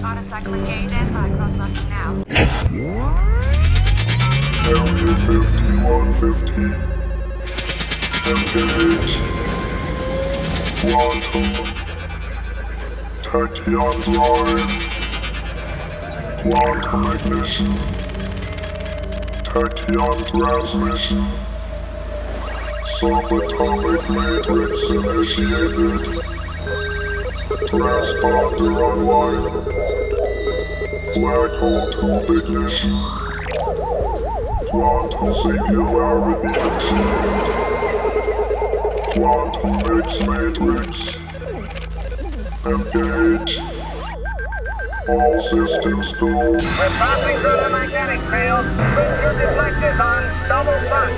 Launch autocycle engage and fly cross launch now. Area 5150. Engage. Quantum. Tachyon drive. Quantum ignition. Tachyon transmission. Subatomic matrix initiated. Transponder online. Matrix. Engage. All systems go. We're passing through the magnetic field. Put your deflectors on double front.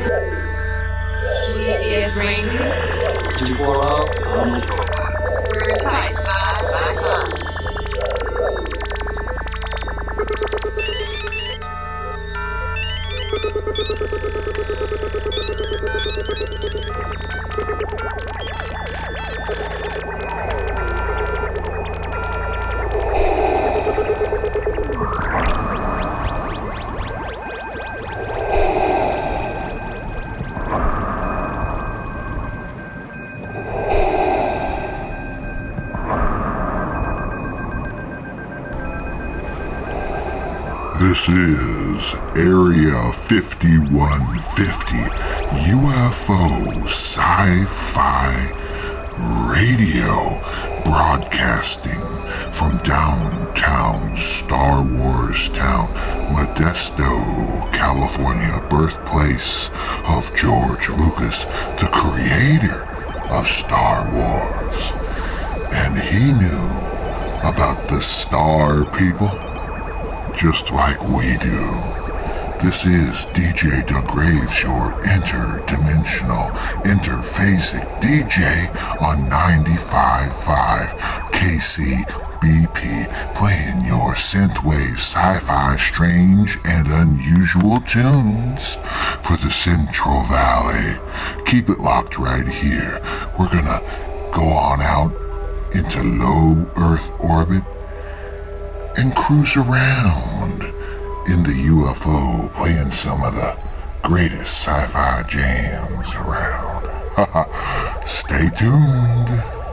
CCS rating. 240. We're This is Area 5150 UFO Sci Fi Radio broadcasting from downtown Star Wars town, Modesto, California, birthplace of George Lucas, the creator of Star Wars. And he knew about the Star People just like we do. This is DJ Doug Graves, your interdimensional, interphasic DJ on 95.5 KCBP, playing your synthwave sci-fi strange and unusual tunes for the Central Valley. Keep it locked right here. We're gonna go on out into low Earth orbit and cruise around in the UFO playing some of the greatest sci-fi jams around. Stay tuned.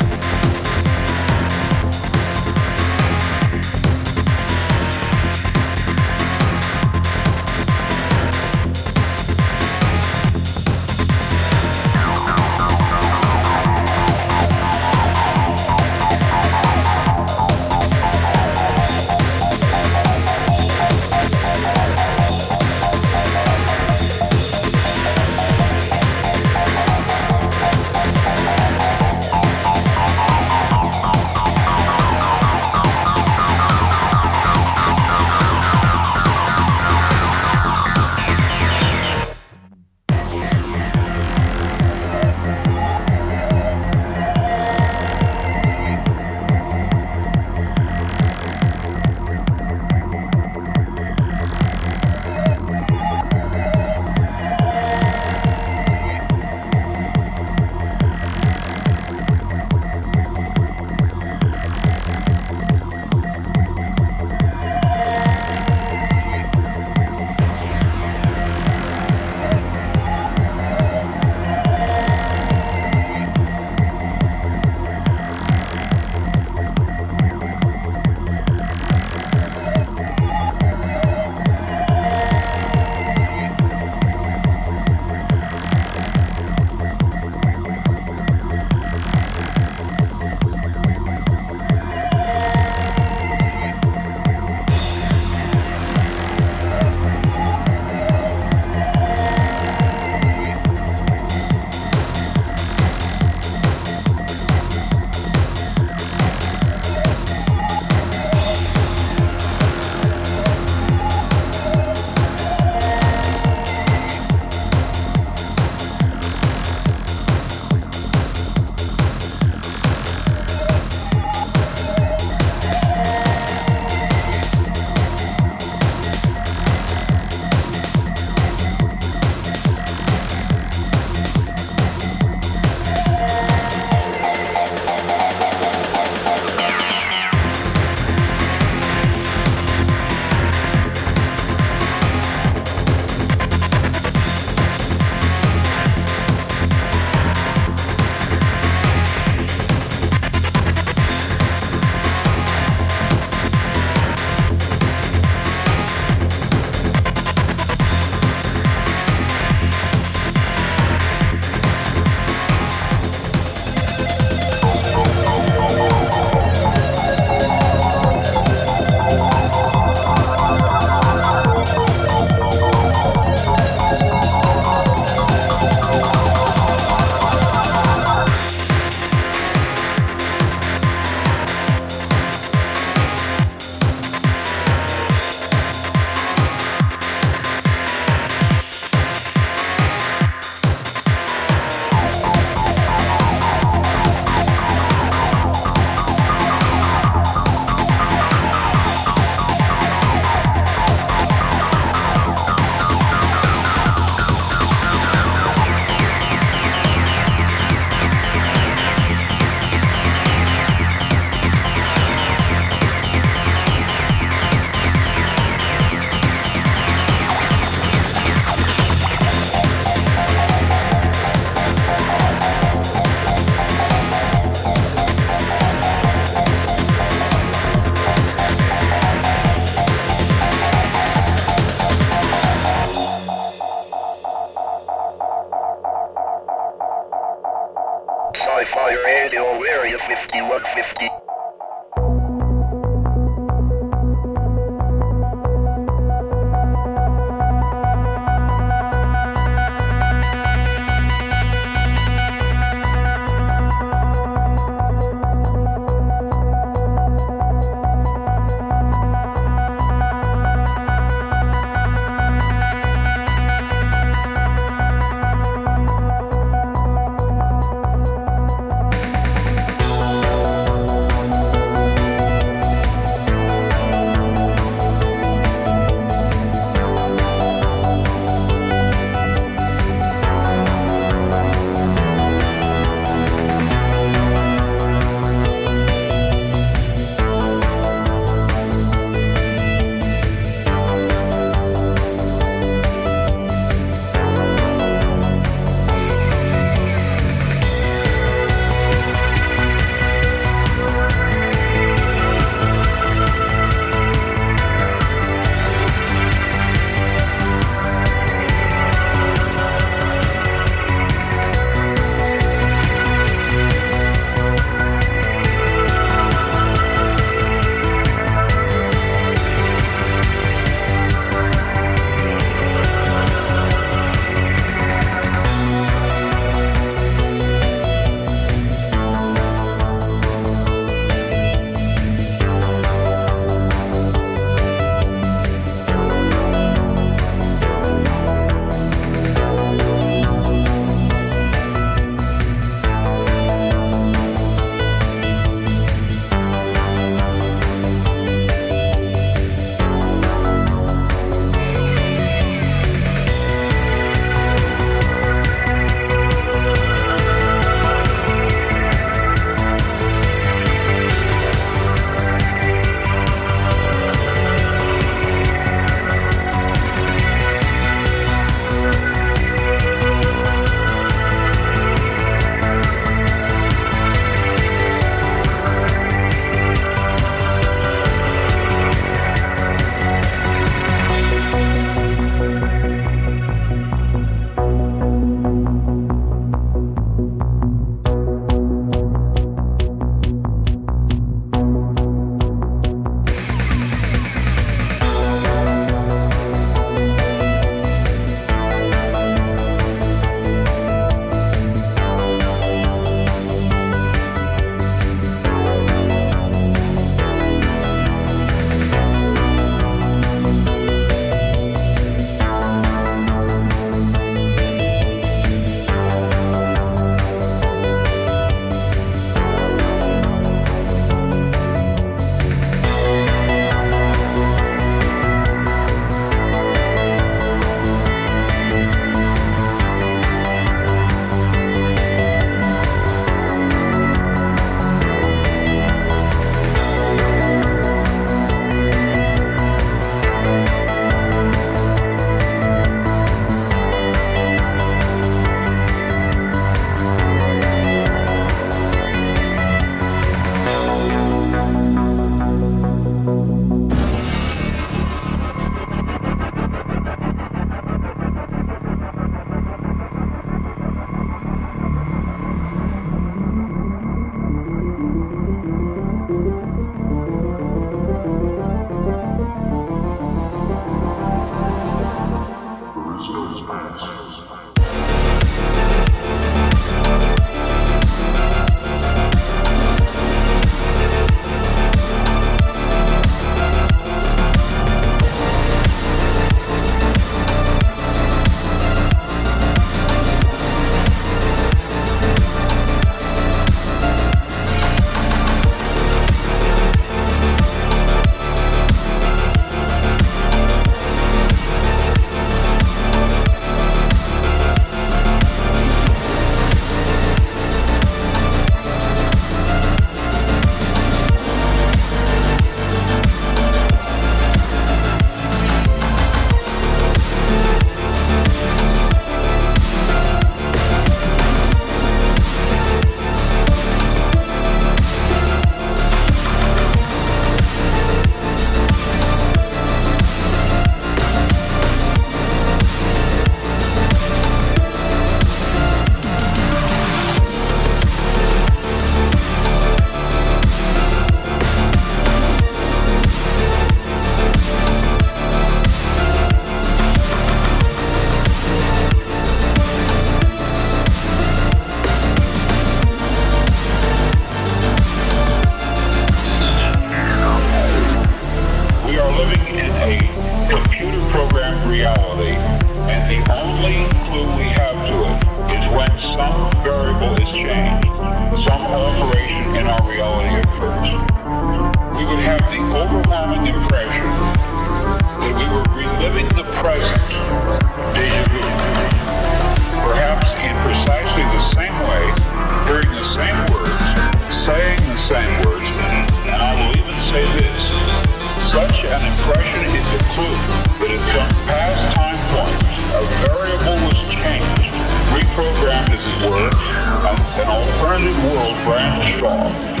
World off. Keep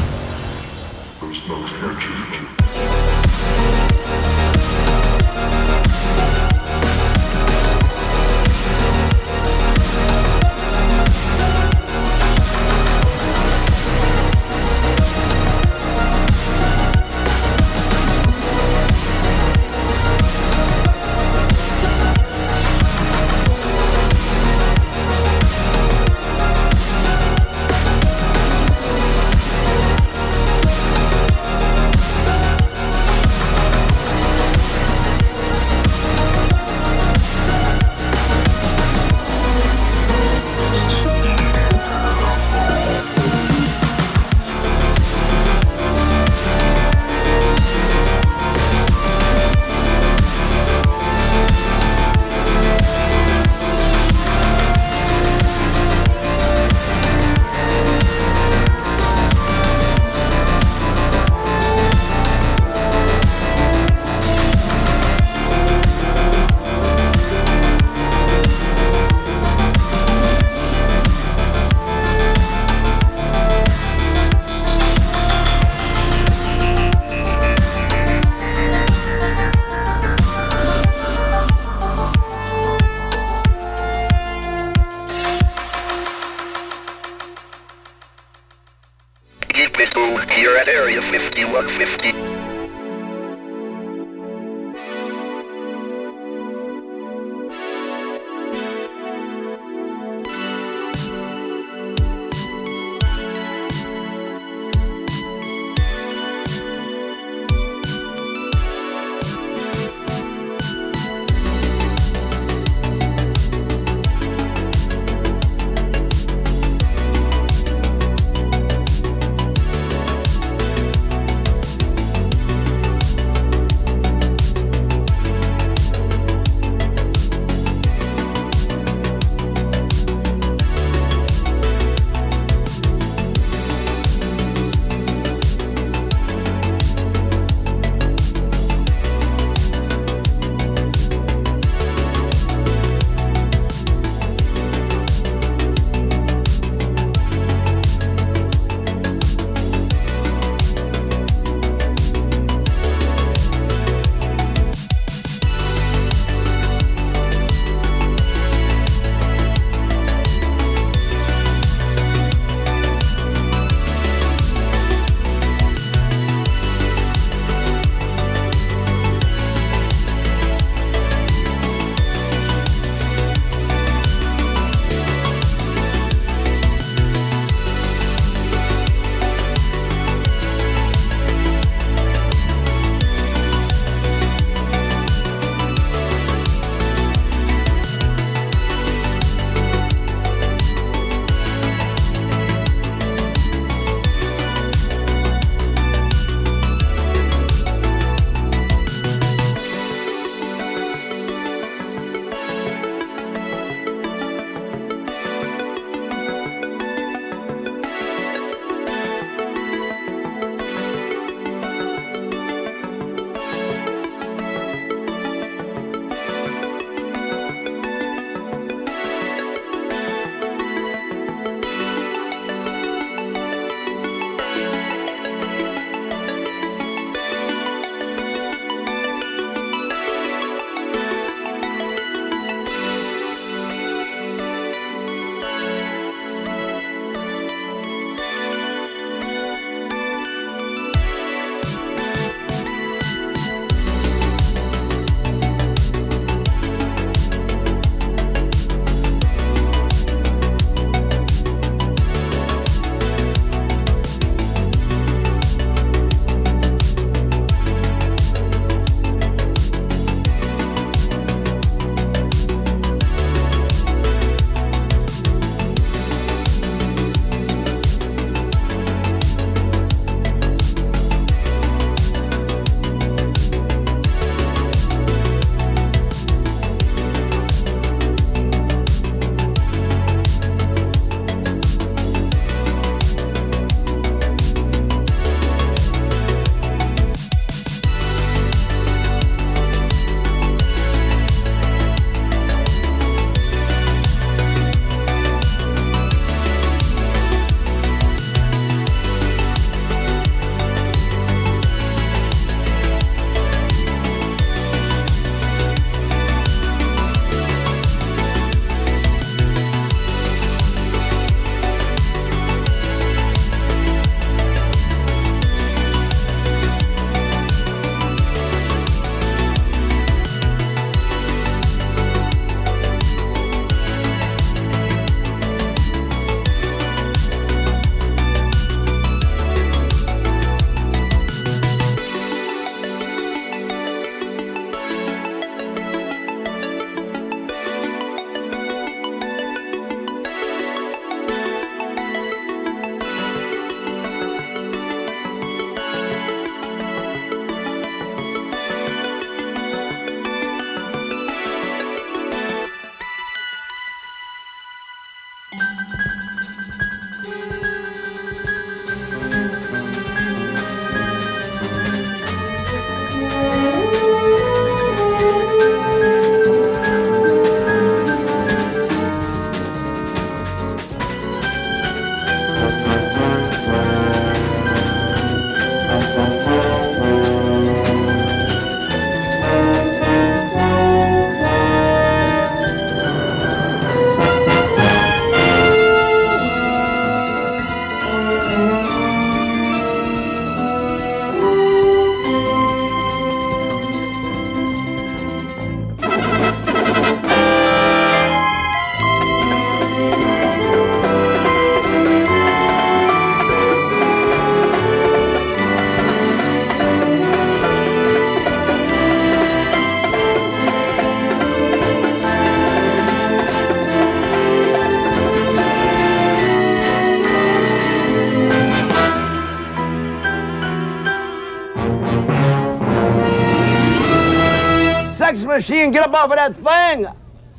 machine, get up off of that thing.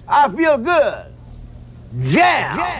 I feel good. Jam. Mass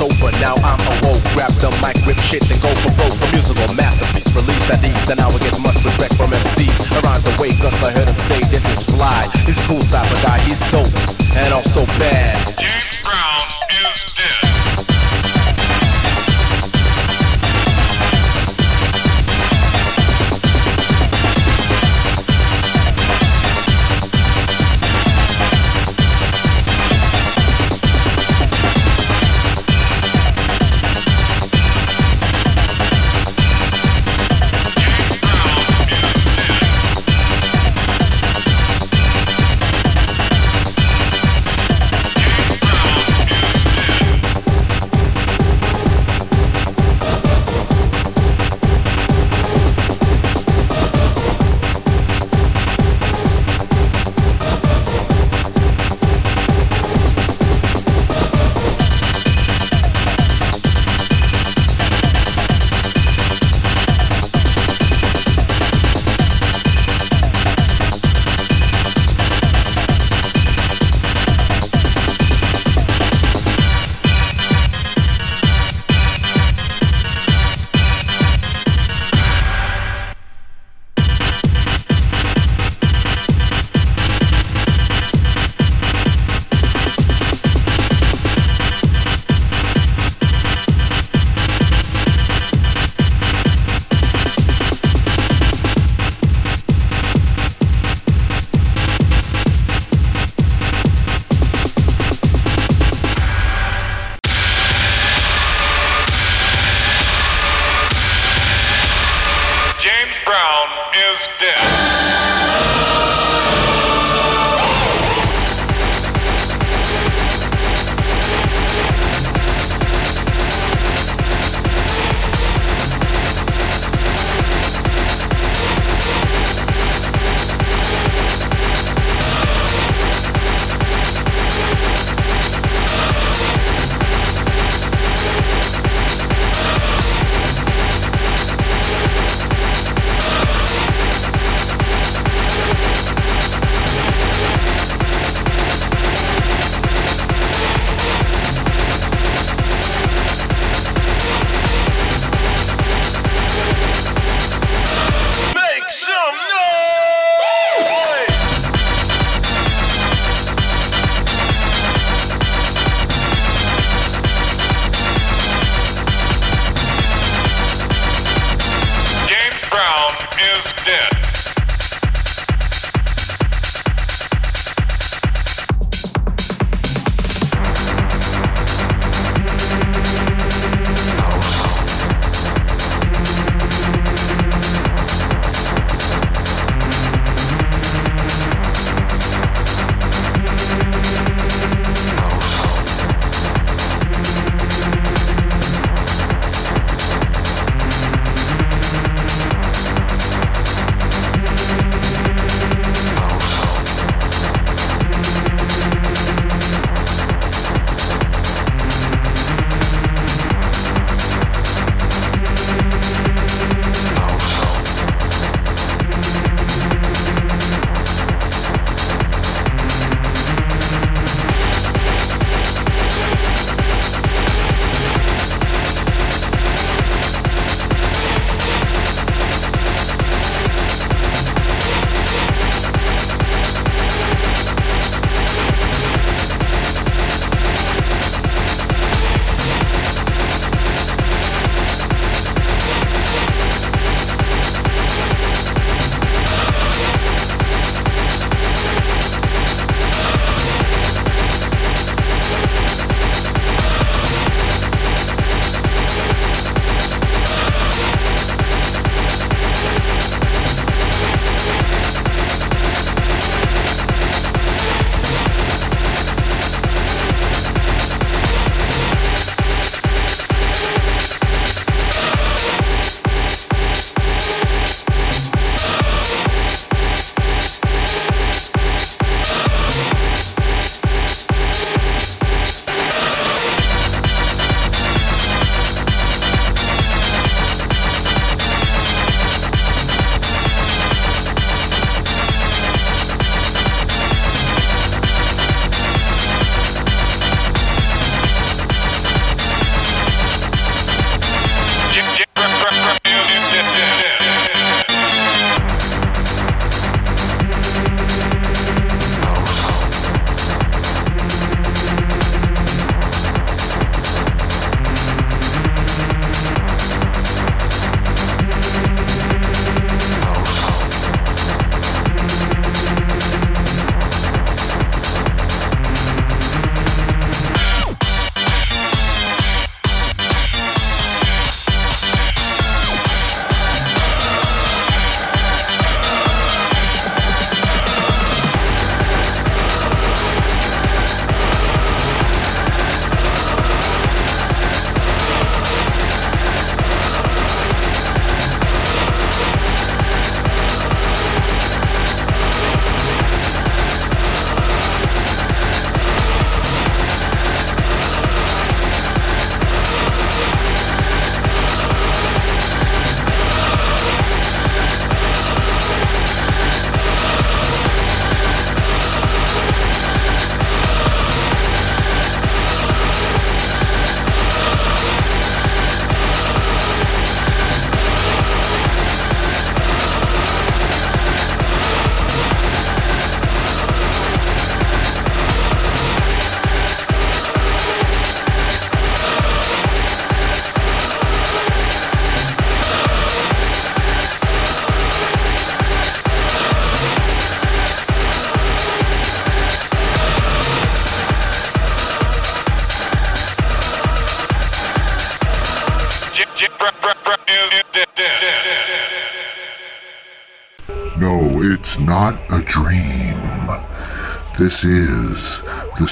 Over, now I'm awoke. Grab the mic, rip shit, and go for broke. A musical masterpiece, released at ease, and I will get much respect from MCs around the way. Cause I heard him say this is fly. He's a cool type of guy, he's dope, and also bad.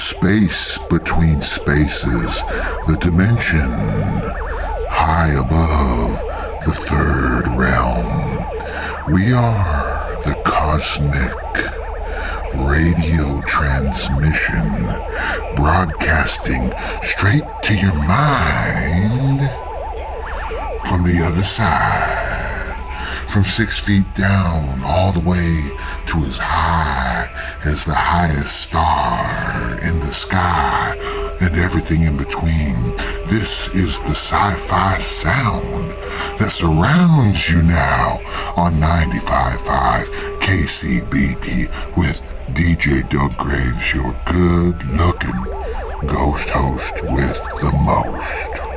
Space between spaces, the dimension high above the third realm. We are the cosmic radio transmission broadcasting straight to your mind from the other side. From six feet down all the way to as high as the highest star in the sky and everything in between. This is the sci-fi sound that surrounds you now on 95.5 KCBP with DJ Doug Graves, your good looking ghost host with the most.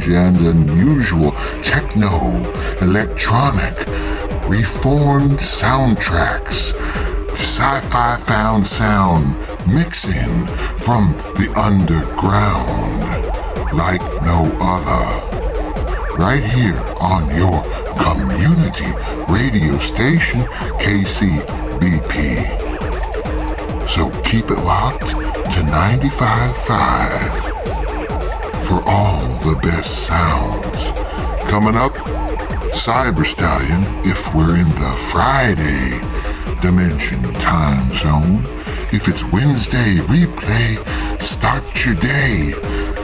Strange and unusual techno, electronic, reformed soundtracks, sci-fi found sound mixing from the underground like no other. Right here on your community radio station, KCBP. So keep it locked to 95.5 for all the best sounds. Coming up, Cyber Stallion if we're in the Friday dimension time zone. If it's Wednesday, replay, start your day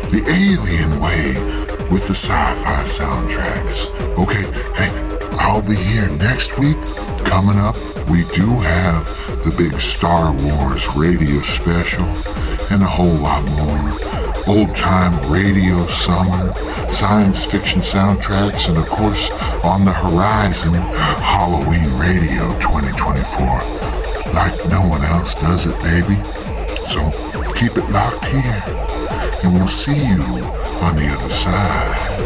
the alien way with the sci-fi soundtracks. Okay, hey, I'll be here next week. Coming up, we do have the big Star Wars radio special and a whole lot more. Old time radio summer, science fiction soundtracks, and of course, on the horizon, Halloween Radio 2024. Like no one else does it, baby. So keep it locked here, and we'll see you on the other side.